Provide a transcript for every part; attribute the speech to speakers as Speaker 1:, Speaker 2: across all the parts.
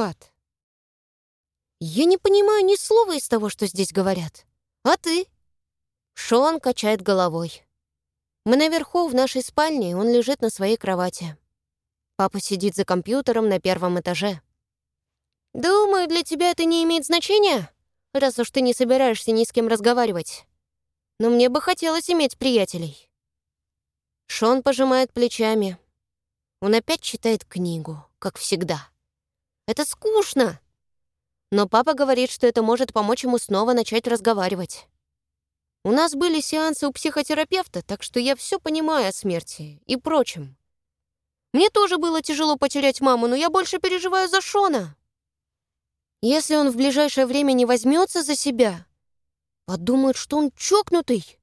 Speaker 1: спад. Я не понимаю ни слова из того, что здесь говорят. А ты? Шон качает головой. Мы наверху, в нашей спальне, он лежит на своей кровати. Папа сидит за компьютером на первом этаже. «Думаю, для тебя это не имеет значения, раз уж ты не собираешься ни с кем разговаривать. Но мне бы хотелось иметь приятелей». Шон пожимает плечами. Он опять читает книгу, как всегда. «Это скучно!» Но папа говорит, что это может помочь ему снова начать разговаривать. У нас были сеансы у психотерапевта, так что я все понимаю о смерти и прочем. Мне тоже было тяжело потерять маму, но я больше переживаю за Шона. Если он в ближайшее время не возьмется за себя, подумает, что он чокнутый,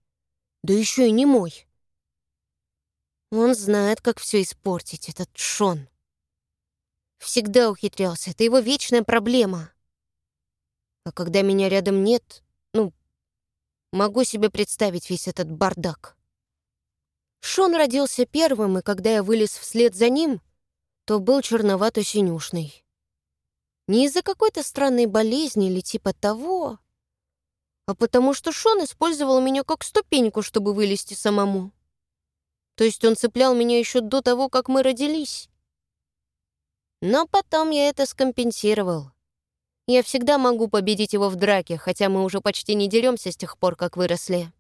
Speaker 1: да еще и не мой. Он знает, как все испортить, этот Шон. Всегда ухитрялся, это его вечная проблема. А когда меня рядом нет, ну, могу себе представить весь этот бардак. Шон родился первым, и когда я вылез вслед за ним, то был черновато-синюшный. Не из-за какой-то странной болезни или типа того, а потому что Шон использовал меня как ступеньку, чтобы вылезти самому. То есть он цеплял меня еще до того, как мы родились. Но потом я это скомпенсировал. Я всегда могу победить его в драке, хотя мы уже почти не деремся с тех пор, как выросли.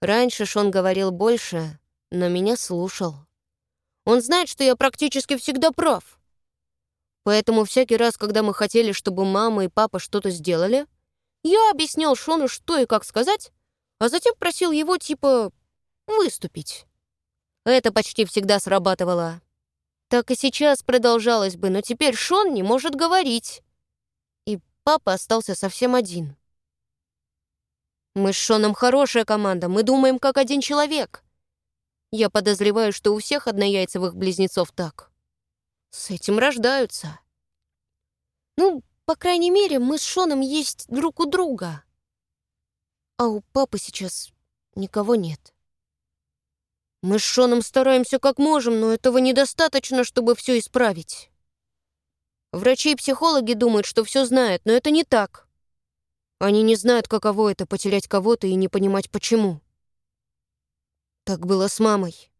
Speaker 1: Раньше Шон говорил больше, но меня слушал. Он знает, что я практически всегда прав. Поэтому всякий раз, когда мы хотели, чтобы мама и папа что-то сделали, я объяснял Шону, что и как сказать, а затем просил его, типа, выступить. Это почти всегда срабатывало. Так и сейчас продолжалось бы, но теперь Шон не может говорить. И папа остался совсем один. Мы с Шоном хорошая команда, мы думаем как один человек. Я подозреваю, что у всех однояйцевых близнецов так. С этим рождаются. Ну, по крайней мере, мы с Шоном есть друг у друга. А у папы сейчас никого нет. Мы с Шоном стараемся как можем, но этого недостаточно, чтобы все исправить. Врачи и психологи думают, что все знают, но это не так. Они не знают, каково это — потерять кого-то и не понимать, почему. Так было с мамой.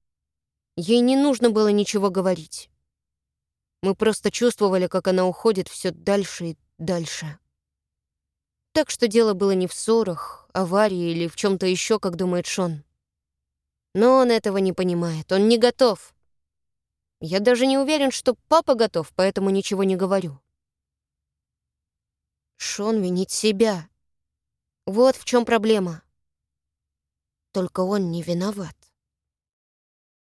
Speaker 1: Ей не нужно было ничего говорить. Мы просто чувствовали, как она уходит все дальше и дальше. Так что дело было не в ссорах, аварии или в чем то еще, как думает Шон. Но он этого не понимает, он не готов. Я даже не уверен, что папа готов, поэтому ничего не говорю. Шон винит себя. Вот в чем проблема. Только он не виноват.